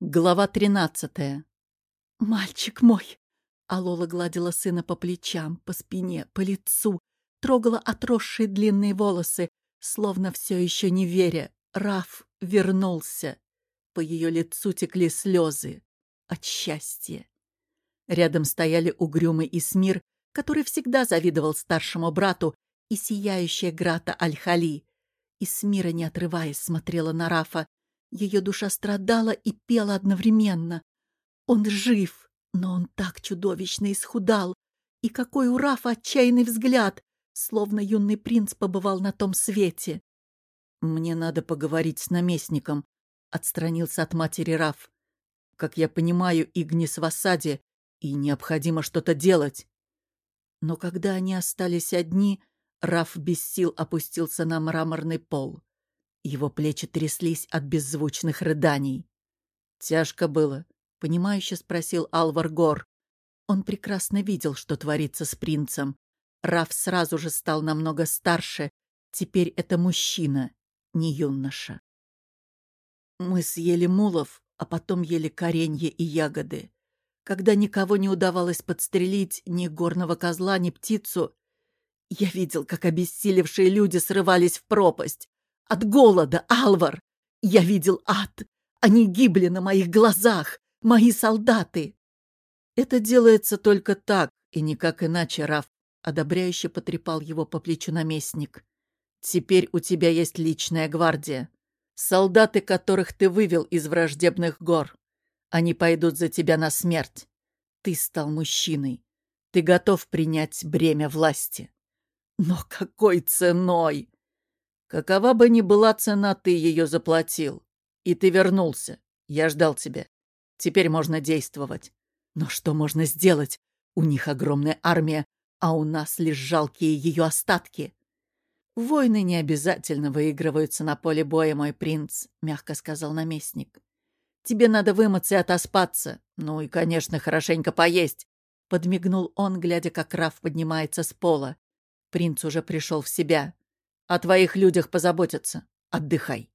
Глава тринадцатая. «Мальчик мой!» Алола гладила сына по плечам, по спине, по лицу, трогала отросшие длинные волосы, словно все еще не веря. Раф вернулся. По ее лицу текли слезы от счастья. Рядом стояли угрюмый Исмир, который всегда завидовал старшему брату, и сияющая Грата Аль-Хали. Исмира, не отрываясь, смотрела на Рафа, ее душа страдала и пела одновременно. Он жив, но он так чудовищно исхудал. И какой у Рафа отчаянный взгляд, словно юный принц побывал на том свете. «Мне надо поговорить с наместником», — отстранился от матери Раф. «Как я понимаю, Игнис в осаде, и необходимо что-то делать». Но когда они остались одни, Раф без сил опустился на мраморный пол. Его плечи тряслись от беззвучных рыданий. «Тяжко было», — понимающе спросил Алвар Гор. Он прекрасно видел, что творится с принцем. Раф сразу же стал намного старше. Теперь это мужчина, не юноша. Мы съели мулов, а потом ели коренья и ягоды. Когда никого не удавалось подстрелить, ни горного козла, ни птицу, я видел, как обессилевшие люди срывались в пропасть. От голода, Алвар! Я видел ад! Они гибли на моих глазах! Мои солдаты!» «Это делается только так, и никак иначе, Раф», — одобряюще потрепал его по плечу наместник. «Теперь у тебя есть личная гвардия. Солдаты, которых ты вывел из враждебных гор. Они пойдут за тебя на смерть. Ты стал мужчиной. Ты готов принять бремя власти. Но какой ценой? Какова бы ни была цена, ты ее заплатил. И ты вернулся. Я ждал тебя. Теперь можно действовать. Но что можно сделать? У них огромная армия, а у нас лишь жалкие ее остатки. Войны не обязательно выигрываются на поле боя, мой принц, мягко сказал наместник. Тебе надо вымыться и отоспаться. Ну и, конечно, хорошенько поесть. Подмигнул он, глядя, как Раф поднимается с пола. Принц уже пришел в себя. О твоих людях позаботятся. Отдыхай.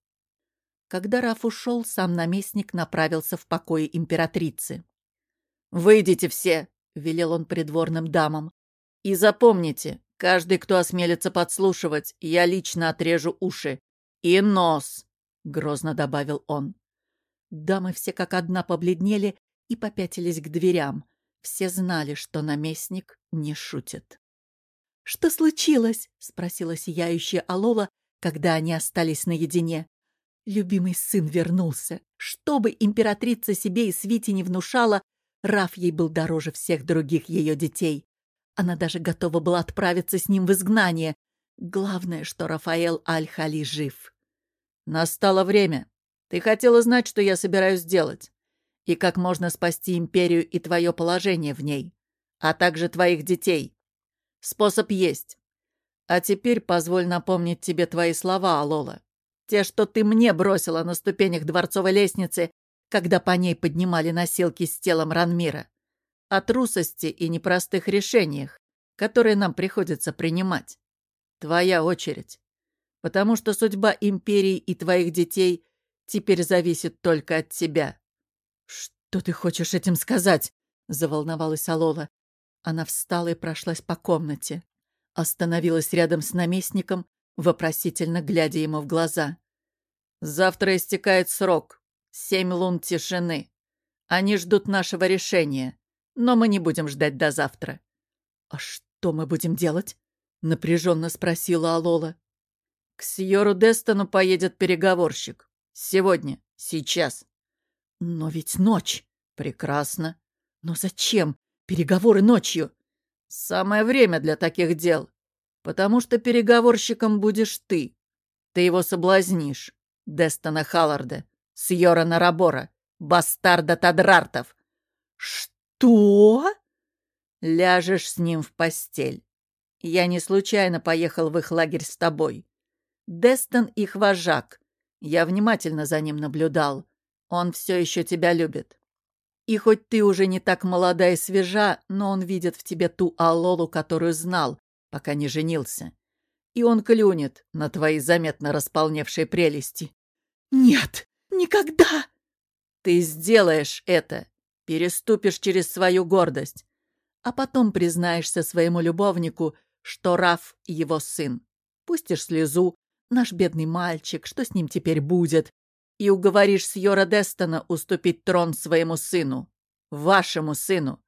Когда Раф ушел, сам наместник направился в покое императрицы. «Выйдите все!» — велел он придворным дамам. «И запомните, каждый, кто осмелится подслушивать, я лично отрежу уши. И нос!» — грозно добавил он. Дамы все как одна побледнели и попятились к дверям. Все знали, что наместник не шутит. «Что случилось?» — спросила сияющая Алола, когда они остались наедине. Любимый сын вернулся. Что бы императрица себе и Свите не внушала, Раф ей был дороже всех других ее детей. Она даже готова была отправиться с ним в изгнание. Главное, что Рафаэл Аль-Хали жив. «Настало время. Ты хотела знать, что я собираюсь сделать. И как можно спасти империю и твое положение в ней, а также твоих детей. Способ есть. А теперь позволь напомнить тебе твои слова, Алола. Те, что ты мне бросила на ступенях дворцовой лестницы, когда по ней поднимали носилки с телом Ранмира. О трусости и непростых решениях, которые нам приходится принимать. Твоя очередь. Потому что судьба империи и твоих детей теперь зависит только от тебя. «Что ты хочешь этим сказать?» — заволновалась Алола. Она встала и прошлась по комнате. Остановилась рядом с наместником, вопросительно глядя ему в глаза. «Завтра истекает срок. Семь лун тишины. Они ждут нашего решения, но мы не будем ждать до завтра». «А что мы будем делать?» — напряженно спросила Алола. «К Сьору Дестону поедет переговорщик. Сегодня, сейчас». «Но ведь ночь». «Прекрасно. Но зачем? Переговоры ночью. Самое время для таких дел. Потому что переговорщиком будешь ты. Ты его соблазнишь. Дестона Халларда, Сьорана Рабора, бастарда Тадрартов. Что? Ляжешь с ним в постель. Я не случайно поехал в их лагерь с тобой. Дестон их вожак. Я внимательно за ним наблюдал. Он все еще тебя любит. И хоть ты уже не так молода и свежа, но он видит в тебе ту Алолу, которую знал, пока не женился. И он клюнет на твои заметно располневшие прелести. «Нет, никогда!» Ты сделаешь это, переступишь через свою гордость, а потом признаешься своему любовнику, что Раф — его сын. Пустишь слезу, наш бедный мальчик, что с ним теперь будет, и уговоришь Сьора Дестона уступить трон своему сыну, вашему сыну.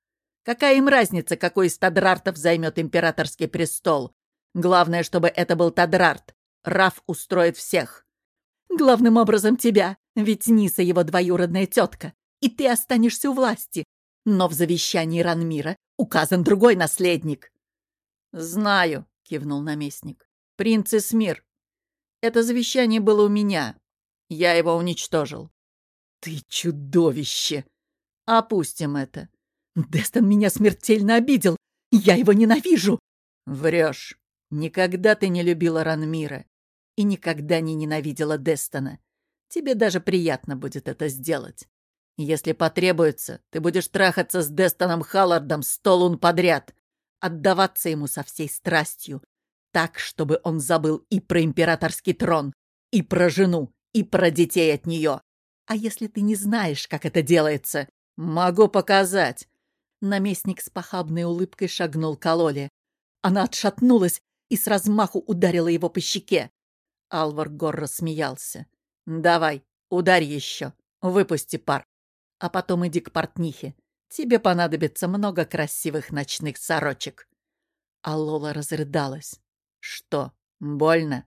Какая им разница, какой из Тадрартов займет императорский престол? Главное, чтобы это был Тадрарт. Раф устроит всех. Главным образом тебя, ведь Ниса его двоюродная тетка, и ты останешься у власти. Но в завещании Ранмира указан другой наследник. «Знаю», — кивнул наместник. «Принц Эсмир. Это завещание было у меня. Я его уничтожил». «Ты чудовище!» «Опустим это. Дестон меня смертельно обидел. Я его ненавижу!» «Врешь. Никогда ты не любила Ранмира и никогда не ненавидела Дестона. Тебе даже приятно будет это сделать. Если потребуется, ты будешь трахаться с Дестоном Халлардом сто лун подряд, отдаваться ему со всей страстью, так, чтобы он забыл и про императорский трон, и про жену, и про детей от нее. А если ты не знаешь, как это делается, могу показать. Наместник с похабной улыбкой шагнул к Алоле. Она отшатнулась и с размаху ударила его по щеке. Алвар Гор рассмеялся. «Давай, ударь еще, выпусти пар. А потом иди к портнихе. Тебе понадобится много красивых ночных сорочек». А Лола разрыдалась. «Что, больно?»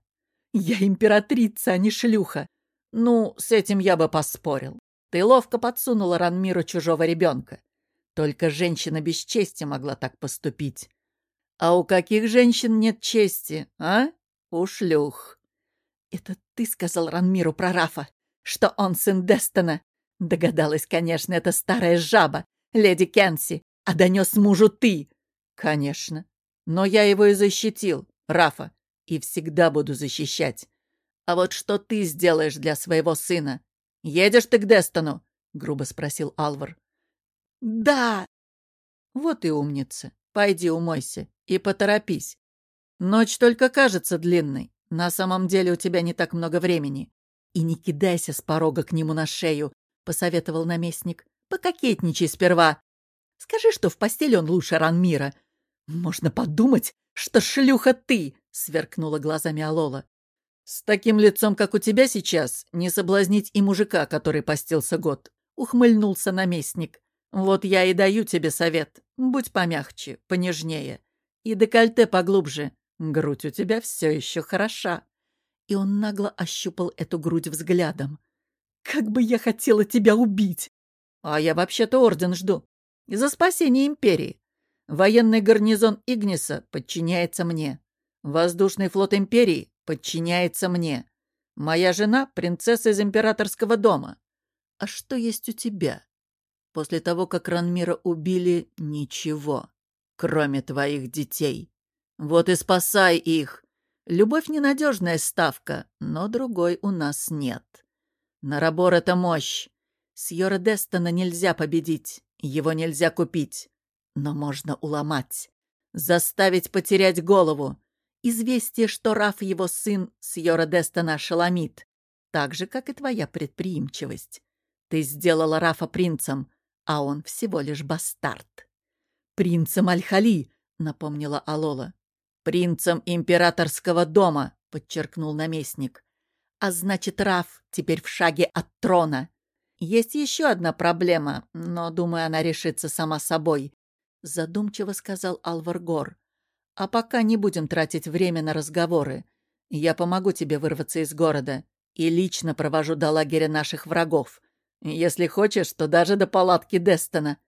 «Я императрица, а не шлюха. Ну, с этим я бы поспорил. Ты ловко подсунула Ранмиру чужого ребенка. Только женщина без чести могла так поступить. А у каких женщин нет чести, а? У шлюх. Это ты сказал Ранмиру про Рафа, что он сын Дестона. Догадалась, конечно, эта старая жаба, леди Кенси, а донес мужу ты. Конечно. Но я его и защитил, Рафа, и всегда буду защищать. А вот что ты сделаешь для своего сына? Едешь ты к Дестону? Грубо спросил Алвар. Да. Вот и умница. Пойди умойся и поторопись. Ночь только кажется длинной. На самом деле у тебя не так много времени. И не кидайся с порога к нему на шею, посоветовал наместник. Пококетничай сперва. Скажи, что в постели он лучше Ранмира. Можно подумать, что шлюха ты, сверкнула глазами Алола. С таким лицом, как у тебя сейчас, не соблазнить и мужика, который постился год, ухмыльнулся наместник. Вот я и даю тебе совет. Будь помягче, понежнее. И декольте поглубже. Грудь у тебя все еще хороша. И он нагло ощупал эту грудь взглядом. Как бы я хотела тебя убить! А я вообще-то орден жду. За спасение империи. Военный гарнизон Игниса подчиняется мне. Воздушный флот империи подчиняется мне. Моя жена — принцесса из императорского дома. А что есть у тебя? После того, как Ранмира убили, ничего, кроме твоих детей. Вот и спасай их. Любовь — ненадежная ставка, но другой у нас нет. Нарабор — это мощь. Сьора Дестона нельзя победить, его нельзя купить. Но можно уломать, заставить потерять голову. Известие, что Раф его сын, Сьора Дестона ошеломит. Так же, как и твоя предприимчивость. Ты сделала Рафа принцем, а он всего лишь бастард. «Принцем Аль-Хали», — напомнила Алола. «Принцем императорского дома», — подчеркнул наместник. А значит, Раф теперь в шаге от трона. Есть еще одна проблема, но, думаю, она решится сама собой, — задумчиво сказал Алваргор. А пока не будем тратить время на разговоры. Я помогу тебе вырваться из города и лично провожу до лагеря наших врагов. Если хочешь, то даже до палатки Дестона.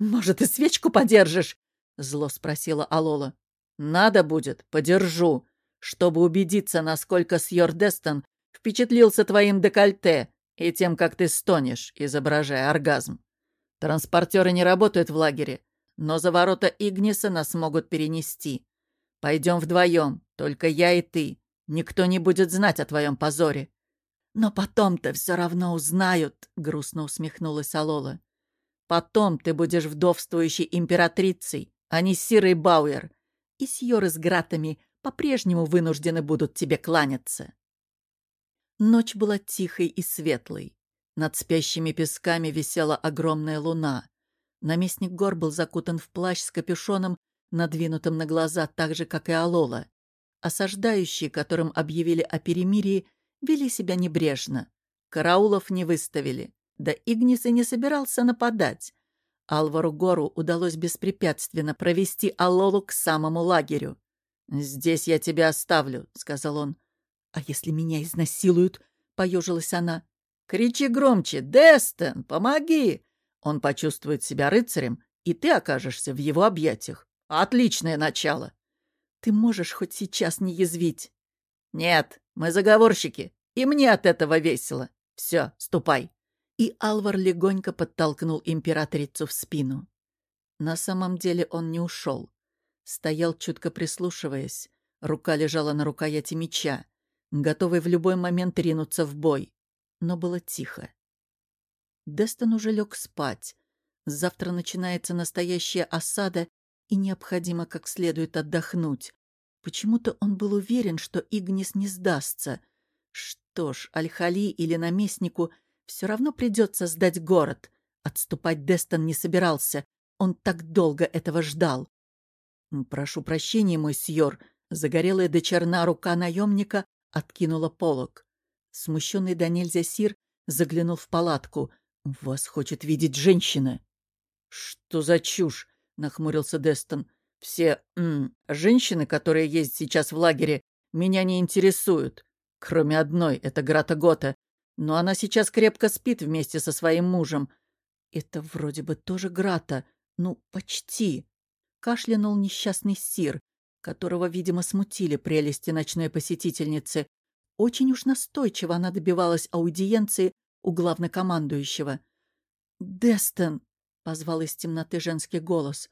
Может, и свечку подержишь? — зло спросила Алола. «Надо будет, подержу, чтобы убедиться, насколько Сьор Дестон Впечатлился твоим декольте и тем, как ты стонешь, изображая оргазм. Транспортеры не работают в лагере, но за ворота Игниса нас могут перенести. Пойдем вдвоем, только я и ты. Никто не будет знать о твоем позоре. Но потом-то все равно узнают, грустно усмехнулась Алола. Потом ты будешь вдовствующей императрицей, а не Сирой Бауэр, и сьоры с гратами по-прежнему вынуждены будут тебе кланяться. Ночь была тихой и светлой. Над спящими песками висела огромная луна. Наместник гор был закутан в плащ с капюшоном, надвинутым на глаза так же, как и Алола. Осаждающие, которым объявили о перемирии, вели себя небрежно. Караулов не выставили. Да Игнис и не собирался нападать. Алвару Гору удалось беспрепятственно провести Алолу к самому лагерю. «Здесь я тебя оставлю», — сказал он. «А если меня изнасилуют?» — поежилась она. «Кричи громче! Дестен, помоги!» Он почувствует себя рыцарем, и ты окажешься в его объятиях. Отличное начало. Ты можешь хоть сейчас не язвить. Нет, мы заговорщики, и мне от этого весело. Все, ступай. И Алвар легонько подтолкнул императрицу в спину. На самом деле он не ушел. Стоял, чутко прислушиваясь. Рука лежала на рукояти меча, готовый в любой момент ринуться в бой. Но было тихо. Дестон уже лег спать. Завтра начинается настоящая осада, и необходимо как следует отдохнуть. Почему-то он был уверен, что Игнис не сдастся. Что ж, Альхали или наместнику все равно придется сдать город. Отступать Дестон не собирался. Он так долго этого ждал. «Прошу прощения, мой сьор», загорелая до черна рука наемника откинула полог. Смущенный до нельзя заглянул в палатку. «Вас хочет видеть женщина». «Что за чушь?» — нахмурился Дестон. «Все м, женщины, которые есть сейчас в лагере, меня не интересуют. Кроме одной, это Грата Гота. Но она сейчас крепко спит вместе со своим мужем. Это вроде бы тоже Грата. Ну, почти». Кашлянул несчастный сир, которого, видимо, смутили прелести ночной посетительницы. Очень уж настойчиво она добивалась аудиенции у главнокомандующего. «Дестон!» — позвал из темноты женский голос.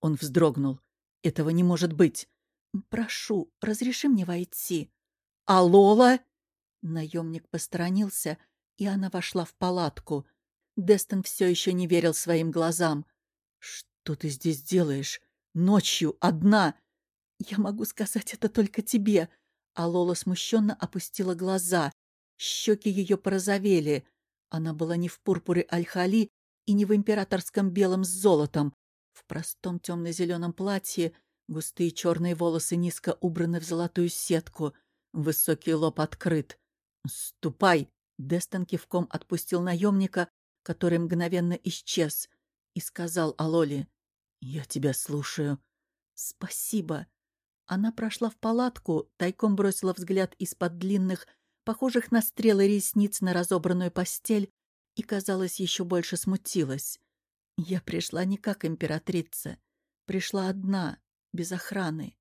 Он вздрогнул. «Этого не может быть!» «Прошу, разреши мне войти». «Алола!» Наемник посторонился, и она вошла в палатку. Дестон все еще не верил своим глазам. «Что ты здесь делаешь? Ночью, одна?» «Я могу сказать это только тебе», а Лола смущенно опустила глаза. Щеки ее порозовели. Она была не в пурпуре Аль-Хали и не в императорском белом с золотом. В простом темно-зеленом платье густые черные волосы низко убраны в золотую сетку. Высокий лоб открыт. «Ступай!» Дестон кивком отпустил наемника, который мгновенно исчез, и сказал Алоле. «Я тебя слушаю». «Спасибо». Она прошла в палатку, тайком бросила взгляд из-под длинных, похожих на стрелы ресниц на разобранную постель, и, казалось, еще больше смутилась. Я пришла не как императрица. Пришла одна, без охраны.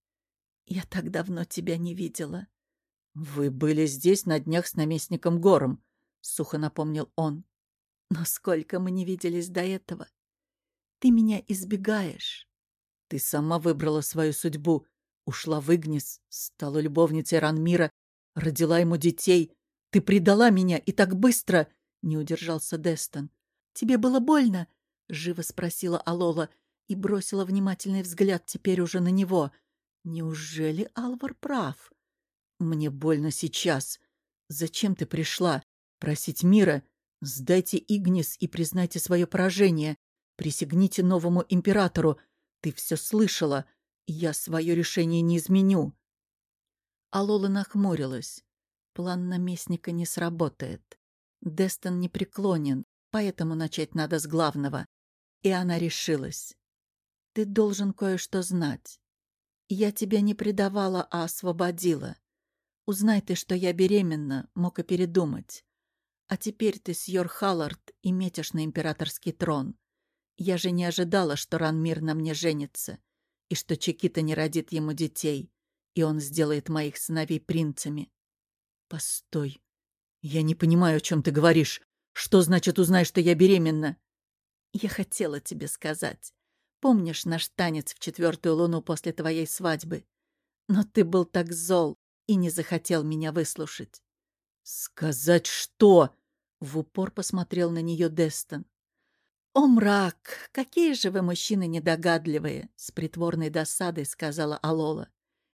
Я так давно тебя не видела. — Вы были здесь на днях с наместником Гором, — сухо напомнил он. — Но сколько мы не виделись до этого. Ты меня избегаешь. Ты сама выбрала свою судьбу, ушла в Игнис, стала любовницей Ранмира, родила ему детей. Ты предала меня и так быстро, — не удержался Дестон. — Тебе было больно? — живо спросила Алола и бросила внимательный взгляд теперь уже на него. Неужели Алвар прав? Мне больно сейчас. Зачем ты пришла? Просить мира? Сдайте Игнис и признайте свое поражение. Присягните новому императору. Ты все слышала. Я свое решение не изменю. Алола нахмурилась. План наместника не сработает. Дестон не преклонен, поэтому начать надо с главного. И она решилась. Ты должен кое-что знать. Я тебя не предавала, а освободила. Узнай ты, что я беременна, мог и передумать. А теперь ты сьор Халлард и метишь на императорский трон. Я же не ожидала, что Ранмир на мне женится, и что Чекита не родит ему детей, и он сделает моих сыновей принцами. Постой. Я не понимаю, о чем ты говоришь. Что значит узнай, что я беременна? Я хотела тебе сказать. Помнишь наш танец в четвертую луну после твоей свадьбы? Но ты был так зол и не захотел меня выслушать. «Сказать что?» — в упор посмотрел на нее Дестон. «О, мрак! Какие же вы мужчины недогадливые!» — с притворной досадой сказала Алола.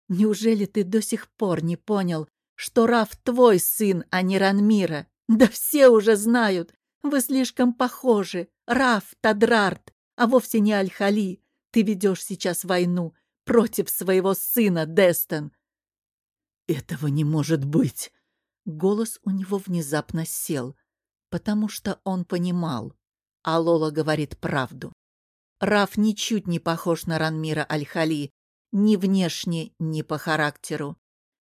«Неужели ты до сих пор не понял, что Раф твой сын, а не Ранмира? Да все уже знают! Вы слишком похожи. Раф, Тадрарт, а вовсе не Аль-Хали. Ты ведешь сейчас войну против своего сына, Дестон. Этого не может быть. Голос у него внезапно сел, потому что он понимал. А Лола говорит правду. Раф ничуть не похож на Ранмира Аль-Хали, ни внешне, ни по характеру.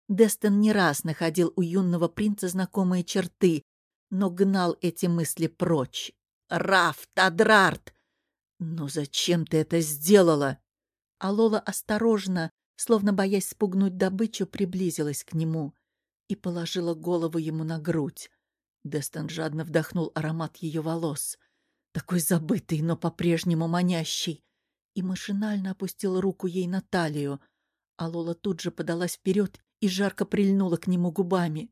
Дестон не раз находил у юного принца знакомые черты, но гнал эти мысли прочь. «Раф, Тадрарт! Но зачем ты это сделала?» А Лола осторожно, словно боясь спугнуть добычу, приблизилась к нему и положила голову ему на грудь. Дестон жадно вдохнул аромат ее волос, такой забытый, но по-прежнему манящий, и машинально опустил руку ей на талию, а Лола тут же подалась вперед и жарко прильнула к нему губами.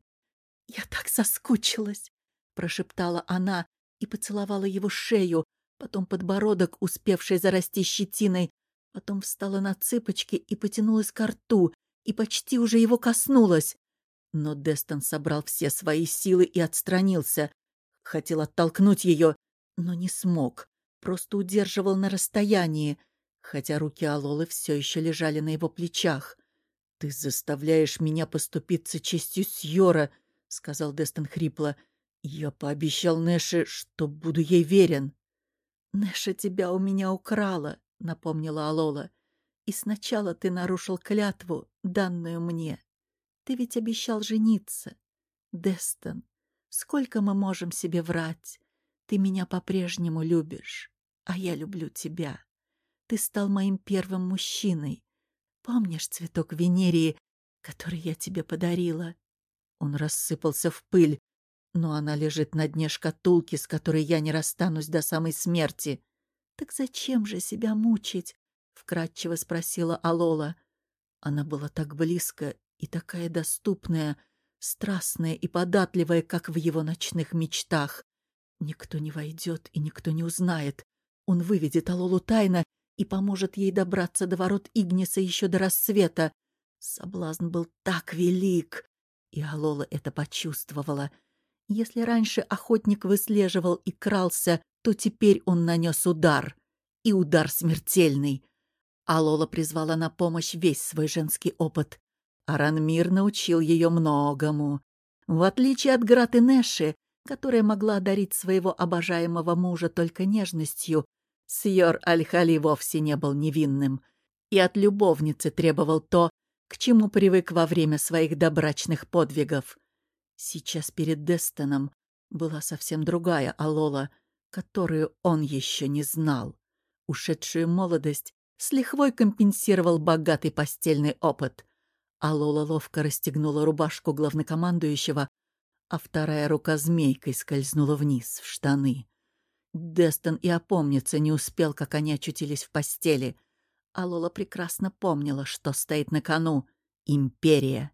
«Я так соскучилась!» — прошептала она и поцеловала его шею, потом подбородок, успевший зарасти щетиной, потом встала на цыпочки и потянулась к рту, и почти уже его коснулась. Но Дестон собрал все свои силы и отстранился. Хотел оттолкнуть ее, но не смог, просто удерживал на расстоянии, хотя руки Алолы все еще лежали на его плечах. «Ты заставляешь меня поступиться честью Сьора», — сказал Дестон хрипло. «Я пообещал Нэше, что буду ей верен». «Нэша тебя у меня украла», — напомнила Алола. «И сначала ты нарушил клятву, данную мне. Ты ведь обещал жениться. Дестон, сколько мы можем себе врать? Ты меня по-прежнему любишь, а я люблю тебя. Ты стал моим первым мужчиной, Помнишь цветок Венерии, который я тебе подарила? Он рассыпался в пыль, но она лежит на дне шкатулки, с которой я не расстанусь до самой смерти. Так зачем же себя мучить? вкратчиво спросила Алола. Она была так близко и такая доступная, страстная и податливая, как в его ночных мечтах. Никто не войдет и никто не узнает. Он выведет Алолу тайно и поможет ей добраться до ворот Игниса еще до рассвета. Соблазн был так велик, и Алола это почувствовала. Если раньше охотник выслеживал и крался, то теперь он нанес удар. И удар смертельный. Алола призвала на помощь весь свой женский опыт. Аранмир научил ее многому. В отличие от Граты Нэши, которая могла одарить своего обожаемого мужа только нежностью, Сьор Аль-Хали вовсе не был невинным и от любовницы требовал то, к чему привык во время своих добрачных подвигов. Сейчас перед Дестоном была совсем другая Алола, которую он еще не знал. Ушедшую молодость с лихвой компенсировал богатый постельный опыт. Алола ловко расстегнула рубашку главнокомандующего, а вторая рука змейкой скользнула вниз, в штаны. Дестон и опомниться не успел, как они очутились в постели. А Лола прекрасно помнила, что стоит на кону — империя.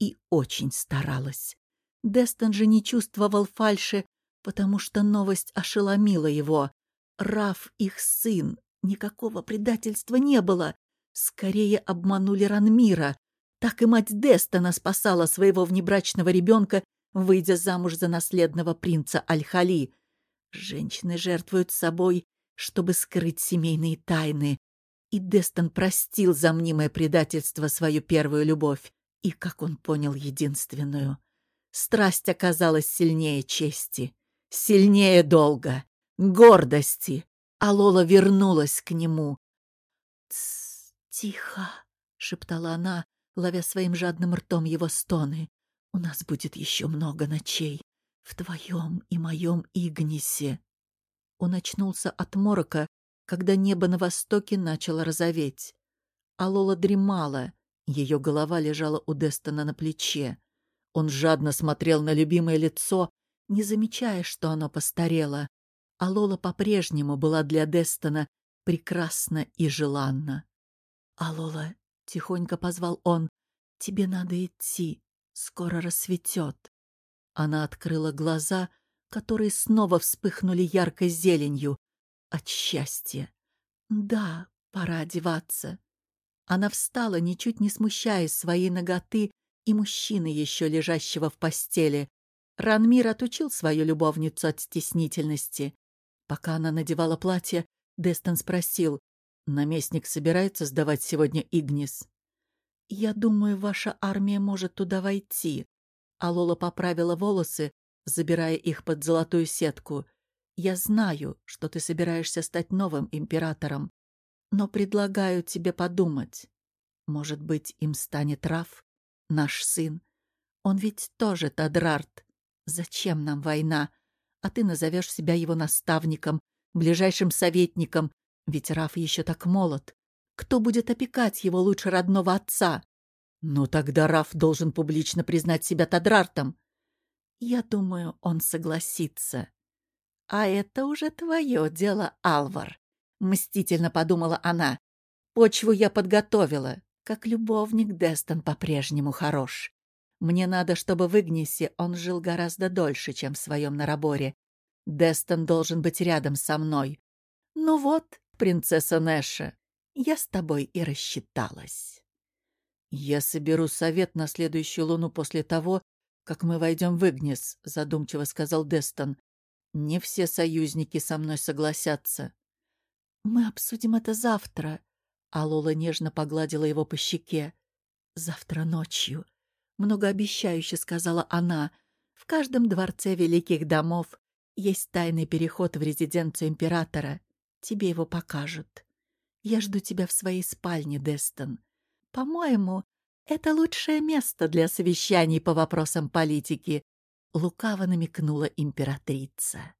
И очень старалась. Дестон же не чувствовал фальши, потому что новость ошеломила его. Раф их сын. Никакого предательства не было. Скорее обманули Ранмира. Так и мать Дестона спасала своего внебрачного ребенка, выйдя замуж за наследного принца Аль-Хали — Женщины жертвуют собой, чтобы скрыть семейные тайны. И Дестон простил за мнимое предательство свою первую любовь. И, как он понял, единственную. Страсть оказалась сильнее чести, сильнее долга, гордости. А Лола вернулась к нему. «Тсс, тихо!» — шептала она, ловя своим жадным ртом его стоны. «У нас будет еще много ночей в твоем и моем Игнисе. Он очнулся от морока, когда небо на востоке начало розоветь. А Лола дремала, ее голова лежала у Дестона на плече. Он жадно смотрел на любимое лицо, не замечая, что оно постарело. А Лола по-прежнему была для Дестона прекрасна и желанна. «Алола», — тихонько позвал он, — «тебе надо идти, скоро рассветет». Она открыла глаза, которые снова вспыхнули яркой зеленью от счастья. Да, пора одеваться. Она встала, ничуть не смущаясь своей ноготы и мужчины, еще лежащего в постели. Ранмир отучил свою любовницу от стеснительности. Пока она надевала платье, Дестон спросил, «Наместник собирается сдавать сегодня Игнис?» «Я думаю, ваша армия может туда войти». А Лола поправила волосы, забирая их под золотую сетку. «Я знаю, что ты собираешься стать новым императором, но предлагаю тебе подумать. Может быть, им станет Раф, наш сын. Он ведь тоже Тадрарт. Зачем нам война? А ты назовешь себя его наставником, ближайшим советником, ведь Раф еще так молод. Кто будет опекать его лучше родного отца? Ну тогда Раф должен публично признать себя Тадрартом. Я думаю, он согласится. А это уже твое дело, Алвар. Мстительно подумала она. Почву я подготовила. Как любовник Дестон по-прежнему хорош. Мне надо, чтобы в Игнисе он жил гораздо дольше, чем в своем Нараборе. Дестон должен быть рядом со мной. Ну вот, принцесса Нэша, я с тобой и рассчиталась. Я соберу совет на следующую луну после того, как мы войдем в Игнис, задумчиво сказал Дестон. Не все союзники со мной согласятся. Мы обсудим это завтра. А Лола нежно погладила его по щеке. Завтра ночью. Многообещающе сказала она. В каждом дворце великих домов есть тайный переход в резиденцию императора. Тебе его покажут. Я жду тебя в своей спальне, Дестон. По-моему, это лучшее место для совещаний по вопросам политики, лукаво намекнула императрица.